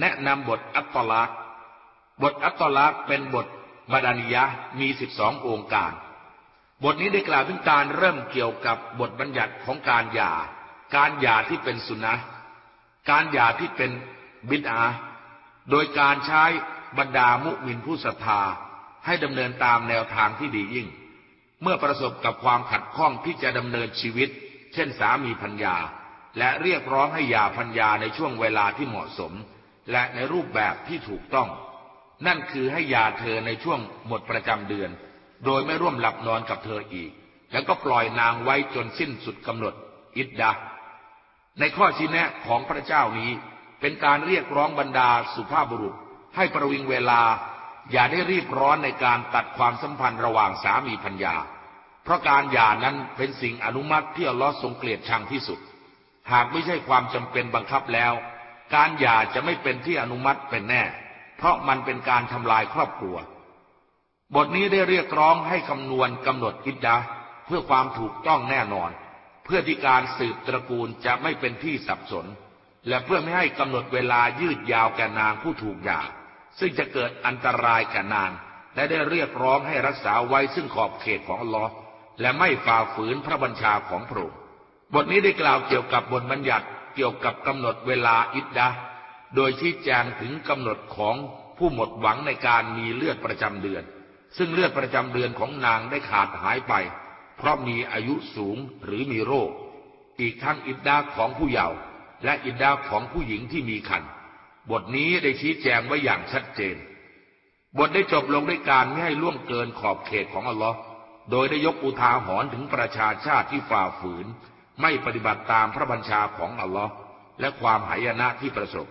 แนะนำบทอัตตลักษ์บทอัตตลักษ์เป็นบทบาดานิยะมีสิบสององค์การ บทนี้ได้กล่าวถึงการเริ่มเกี่ยวกับบทบัญญัติของการหย่า การหย่าที่เป็นสุนนะการหย่าที่เป็นบิดา โดยการใช้บรรดามุมินผู้ศรัทธาให้ดำเนินตามแนวทางที่ดียิ่ง เมื่อประสบกับความขัดข้องที่จะดำเนินชีวิต เช่นสามีพัญญา และเรียกร้องให้หย่าพัญญาในช่วงเวลาที่เหมาะสม และในรูปแบบที่ถูกต้อง นั่นคือให้ยาเธอในช่วงหมดประจำเดือน โดยไม่ร่วมหลับนอนกับเธออีก แล้วก็ปล่อยนางไว้จนสิ้นสุดกำหนด อิดดาในข้อชี้แนะของพระเจ้านี้ เป็นการเรียกร้องบรรดาสุภาพบุรุษ ให้ประวิงเวลา อย่าได้รีบร้อนในการตัดความสัมพันธ์ระหว่างสามีพัญญาเพราะการหย่านั้นเป็นสิ่งอนุมัติที่อัลลอฮ์ทรงเกลียดชังที่สุด หากไม่ใช่ความจำเป็นบังคับแล้ว การหย่าจะไม่เป็นที่อนุมัติเป็นแน่ เพราะมันเป็นการทำลายครอบครัว บทนี้ได้เรียกร้องให้คำนวณกำหนดอิดดาเพื่อความถูกต้องแน่นอน เพื่อที่การสืบตระกูลจะไม่เป็นที่สับสน และเพื่อไม่ให้กำหนดเวลายืดยาวแก่นางผู้ถูกหย่า ซึ่งจะเกิดอันตรายแก่นาง และได้เรียกร้องให้รักษาไว้ซึ่งขอบเขตของอัลลอฮ์และไม่ฝ่าฝืนพระบัญชาของพระองค์บทนี้ได้กล่าวเกี่ยวกับบทบัญญัติ เกี่ยวกับกำหนดเวลาอิดดาโดยชี้แจงถึงกำหนดของผู้หมดหวังในการมีเลือดประจำเดือน ซึ่งเลือดประจำเดือนของนางได้ขาดหายไป เพราะมีอายุสูงหรือมีโรค อีกทั้งอิดดาของผู้เยาว์และอิดดาของผู้หญิงที่มีคันบทนี้ได้ชี้แจงไว้อย่างชัดเจน บทได้จบลงด้วยการไม่ให้ล่วงเกินขอบเขตของอัลลอฮ์โดยได้ยกอุทาหรณ์ถึงประชาชาติที่ฝ่าฝืน ไม่ปฏิบัติตามพระบัญชาของอัลลอฮ์และความหายนะที่ประสบ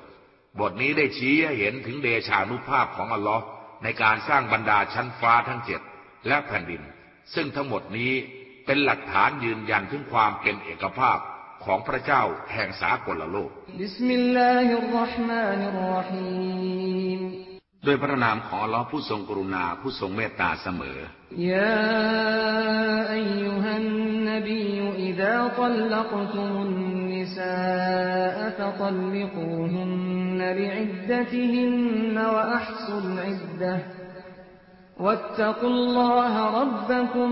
บทนี้ได้ชี้ให้เห็นถึงเดชานุภาพของอัลลอฮ์ในการสร้างบรรดาชั้นฟ้าทั้งเจ็ดและแผ่นดิน ซึ่งทั้งหมดนี้เป็นหลักฐานยืนยันถึงความเป็นเอกภาพของพระเจ้าแห่งสากลโลก ด้วยพระนามของอัลลอฮ์ผู้ทรงกรุณาผู้ทรงเมตตาเสมอยาอายุฮันนบีอิดาตัลลักตุมนิสาฟะตัลลิกูฮินบิอิดดะติฮินวะอัห์ซุลอิดดะวัตตักุลลอฮะรับบักุม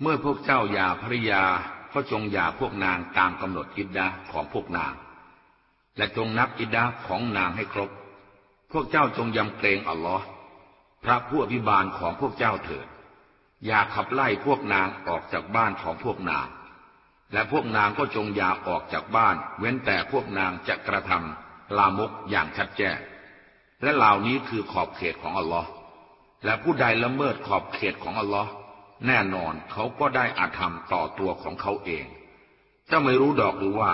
เมื่อพวกเจ้าหย่าภริยาก็จงหย่าพวกนางตามกำหนดอิดดาของพวกนาง และจงนับอิดดาของนางให้ครบ พวกเจ้าจงยำเกรงอัลลอฮ์พระผู้อภิบาลของพวกเจ้าเถิด อย่าขับไล่พวกนางออกจากบ้านของพวกนาง และพวกนางก็จงอย่าออกจากบ้าน เว้นแต่พวกนางจะกระทำลามกอย่างชัดแจ้ง และเหล่านี้คือขอบเขตของอัลลอฮ์และผู้ใดละเมิดขอบเขตของอัลลอฮ์ แน่นอนเขาก็ได้อาธรรมต่อตัวของเขาเองเจ้าไม่รู้ดอกหรือว่า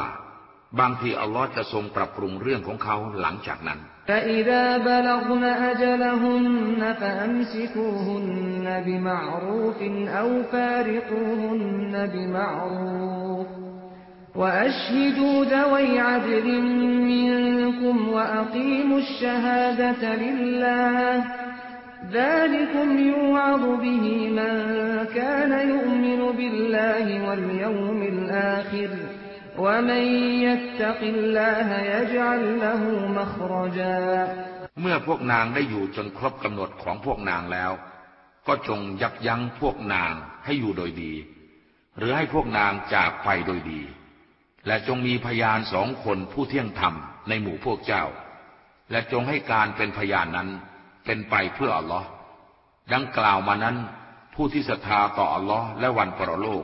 บางทีอัลลอฮ์จะทรงปรับปรุงเรื่องของเขาหลังจากนั้น فإذا بلغن أجلهن فأمسكوهن بمعروف أو فارقوهن بمعروف وأشهدوا ذوي عدل منكم وأقيموا الشهادة لله ذلكم يوعظ به من كان يؤمن بالله واليوم الآخر เมื่อพวกนางได้อยู่จนครบกำหนดของพวกนางแล้ว ก็จงยับยั้งพวกนางให้อยู่โดยดี หรือให้พวกนางจากไปโดยดี และจงมีพยานสองคนผู้เที่ยงธรรมในหมู่พวกเจ้า และจงให้การเป็นพยานนั้น เป็นไปเพื่ออัลลอฮ์ดังกล่าวมานั้น ผู้ที่ศรัทธาต่ออัลลอฮ์และวันปรโลก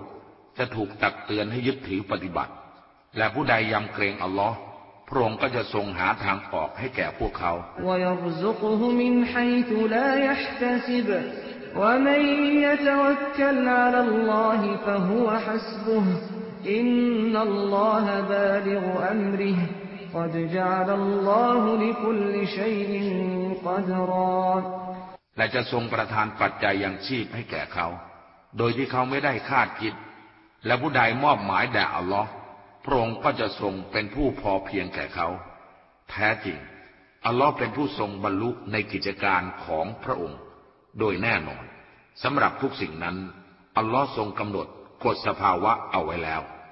จะถูกตักเตือนให้ยึดถือปฏิบัติและผู้ใดยำเกรงอัลลอฮ์พระองค์ก็จะทรงหาทางออกให้แก่พวกเขา قد جعل الله لكل شيء قدرا และจะทรงประทานปัจจัยยังชีพให้แก่เขา โดยที่เขาไม่ได้คาดคิด และผู้ใดมอบหมายแด่อัลลอฮ์พระองค์ก็จะทรงเป็นผู้พอเพียงแก่เขา แท้จริง อัลลอฮ์เป็นผู้ทรงบรรลุในกิจการของพระองค์ โดยแน่นอนสำหรับทุกสิ่งนั้น อัลลอฮ์ทรงกำหนดกฎสภาวะเอาไว้แล้ว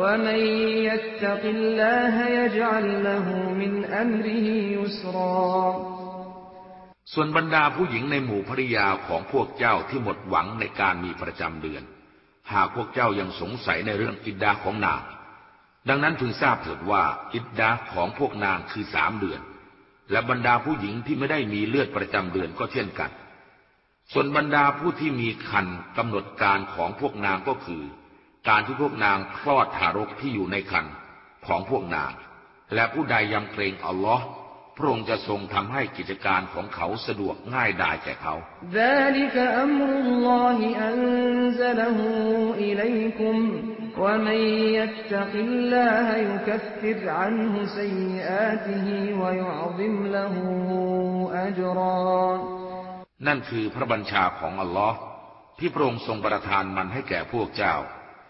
ومن يتق الله يجعل له من أمره يسرا ส่วนบรรดาผู้หญิงในหมู่ภริยาของพวกเจ้าที่หมดหวังในการมีประจำเดือน หากพวกเจ้ายังสงสัยในเรื่องอิดดาของนาง ดังนั้นพึงทราบเถิดว่าอิดดาของพวกนางคือสามเดือน และบรรดาผู้หญิงที่ไม่ได้มีเลือดประจำเดือนก็เช่นกัน ส่วนบรรดาผู้ที่มีคันกำหนดการของพวกนางก็คือ การที่พวกนางคลอดทารกที่อยู่ในครรภ์ของพวกนาง และผู้ใดยำเกรงอัลลอฮ์พระองค์จะทรงทำให้กิจการของเขาสะดวกง่ายดายแก่เขานั่นคือพระบัญชาของอัลลอฮ์ที่พระองค์ทรงประทานมันให้แก่พวกเจ้า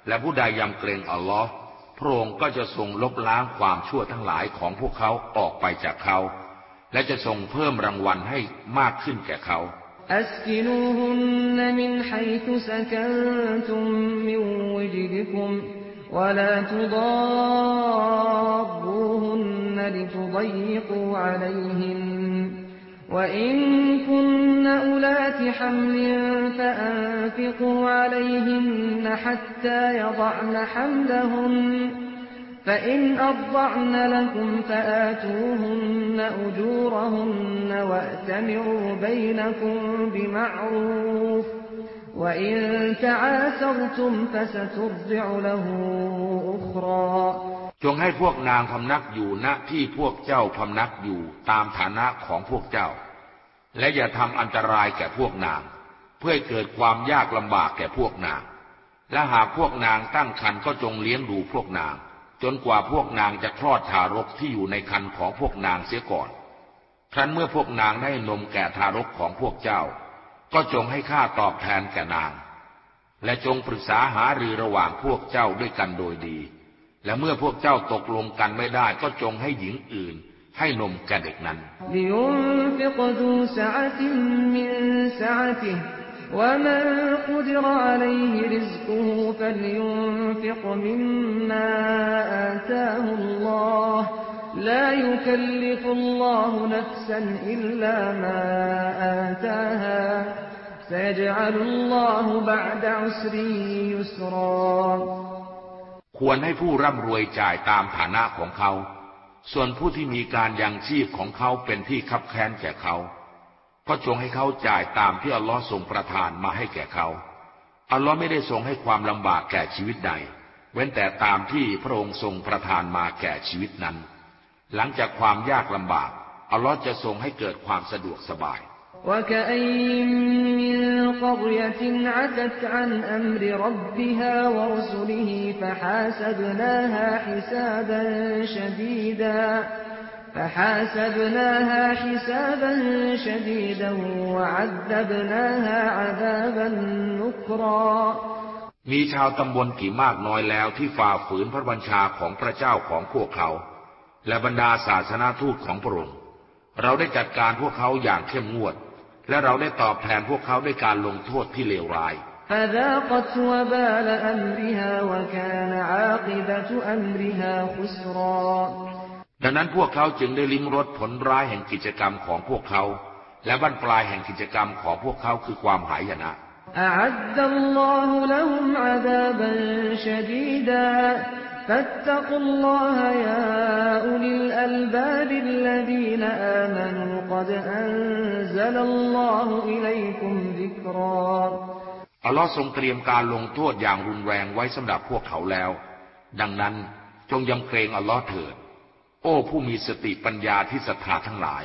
และผู้ใดยำเกรงอัลลอฮ์พระองค์ก็จะทรงลบล้างความชั่วทั้งหลายของพวกเขาออกไปจากเขา และจะทรงเพิ่มรางวัลให้มากขึ้นแก่เขา أسكنوهن من حيث سكنتم من وجدكم ولا تضاروهن لتضيقوا عليهن وإن كن أولات حمل فأنفقوا عليهن حتى يضعن حملهن فإن أرضعن لكم فآتوهن أجورهن وأتمروا بينكم بمعروف وإن تعاسرتم فسترضع له أخرى จงให้พวกนางพำนักอยู่ณที่พวกเจ้าพำนักอยู่ตามฐานะของพวกเจ้า และอย่าทำอันตรายแก่พวกนาง เพื่อเกิดความยากลำบากแก่พวกนาง และหากพวกนางตั้งครรภ์ก็จงเลี้ยงดูพวกนาง จนกว่าพวกนางจะคลอดทารกที่อยู่ในครรภ์ของพวกนางเสียก่อน ครั้นเมื่อพวกนางได้นมแก่ทารกของพวกเจ้า ก็จงให้ค่าตอบแทนแก่นาง และจงปรึกษาหารือระหว่างพวกเจ้าด้วยกันโดยดี และเมื่อพวกเจ้าตกลงกันไม่ได้ก็จงให้หญิงอื่น ให้นมแก่เด็กนั้น لينفق ذو سعة من سعته ومن قدر عليه رزقه فلينفق مما آتاه الله لا يكلف الله نفسا إلا ما آتاها سيجعل الله بعد عسر يسرا ควรให้ผู้ร่ำรวยจ่ายตามฐานะของเขา ส่วนผู้ที่มีการยังชีพของเขาเป็นที่คับแค้นแก่เขา ก็จงให้เขาจ่ายตามที่อัลลอฮ์ทรงประทานมาให้แก่เขา อัลลอฮ์ไม่ได้ทรงให้ความลำบากแก่ชีวิตใด เว้นแต่ตามที่พระองค์ทรงประทานมาแก่ชีวิตนั้น หลังจากความยากลำบาก อัลลอฮ์จะทรงให้เกิดความสะดวกสบาย وكأين من قرية عتت عن أمر ربها ورسله فحاسبناها حسابا شديدا فحاسبناها حسابا شديدا وعذبناها عذابا نكرا มีชาวตำบลกี่มากน้อยแล้วที่ฝ่าฝืนพระบัญชาของพระเจ้าของพวกเขา และบรรดาศาสนาทูตของพระองค์เราได้จัดการพวกเขาอย่างเข้มงวด และเราได้ตอบแทนพวกเขาด้วยการลงโทษที่เลวร้าย فذاقت وبال أمرها وكان عاقبة أمرها خسرا ดังนั้นพวกเขาจึงได้ลิ้มรสผลร้ายแห่งกิจกรรมของพวกเขา และบั้นปลายแห่งกิจกรรมของพวกเขาคือความหายนะ أعد الله لهم عذابا شديدا فاتقوا الله يا أولي الألباب الذين آمنوا قد أنزل الله إليكم ذكرا อัลลอฮ์ทรงเตรียมการลงโทษอย่างรุนแรงไว้สำหรับพวกเขาแล้ว ดังนั้นจงยำเกรงอัลลอฮ์เถิด โอ้ ผู้มีสติปัญญาที่ศรัทธาทั้งหลาย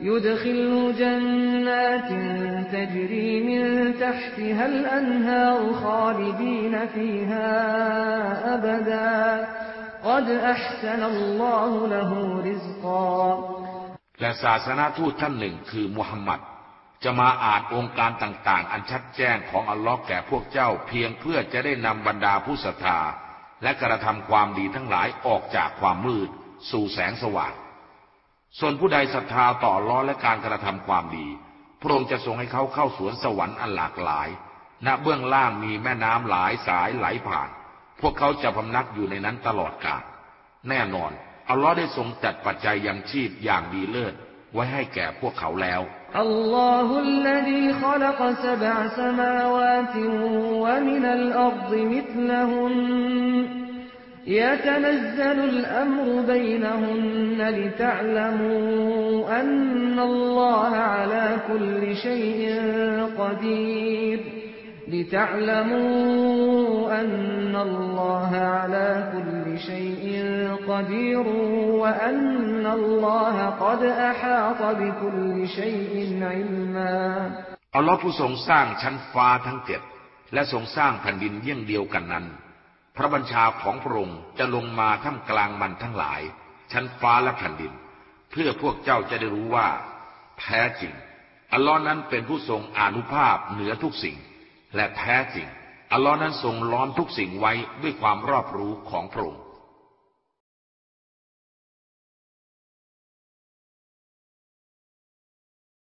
يدخله جنات تجري من تحتها الأنهار خالدين فيها أبدا قد أحسن الله له رزقا และศาสนาทูตท่านหนึ่งคือมุฮัมมัด จะมาอ่านองค์การต่างๆ อันชัดแจ้งของอัลลอฮ์แก่พวกเจ้าเพียงเพื่อจะได้นำบรรดาผู้ศรัทธา และกระทำความดีทั้งหลายออกจากความมืด สู่แสงสว่าง ส่วนผู้ใดศรัทธาต่อล้อและการกระทำความดี พระองค์จะทรงให้เขาเข้าสวนสวรรค์อันหลากหลาย ณ เบื้องล่างมีแม่น้ำหลายสายไหลผ่าน พวกเขาจะพำนักอยู่ในนั้นตลอดกาล แน่นอน อัลลอฮ์ได้ทรงจัดปัจจัยยังชีพอย่างดีเลิศ ไว้ให้แก่พวกเขาแล้วอัลลอฮุลลดีขลักสบะสมาวาติวะมินัลอัรฎมิทลหุน يتنزل الأمر بينهن لتعلموا أن الله على كل شيء قدير لتعلموا أن الله على كل شيء قدير وأن الله قد أحاط بكل شيء علما อัลลอฮ์ผู้ทรงสร้างชั้นฟ้าทั้งเจ็ดและทรงสร้างแผ่นดินเยี่ยงเดียวกันนั้น พระบัญชาของพระองค์จะลงมาท่ามกลางมันทั้งหลาย ชั้นฟ้าและแผ่นดิน เพื่อพวกเจ้าจะได้รู้ว่า แท้จริง อัลลอฮ์นั้นเป็นผู้ทรงอนุภาพเหนือทุกสิ่ง และแท้จริง อัลลอฮ์นั้นทรงล้อมทุกสิ่งไว้ด้วยความรอบรู้ของพระองค์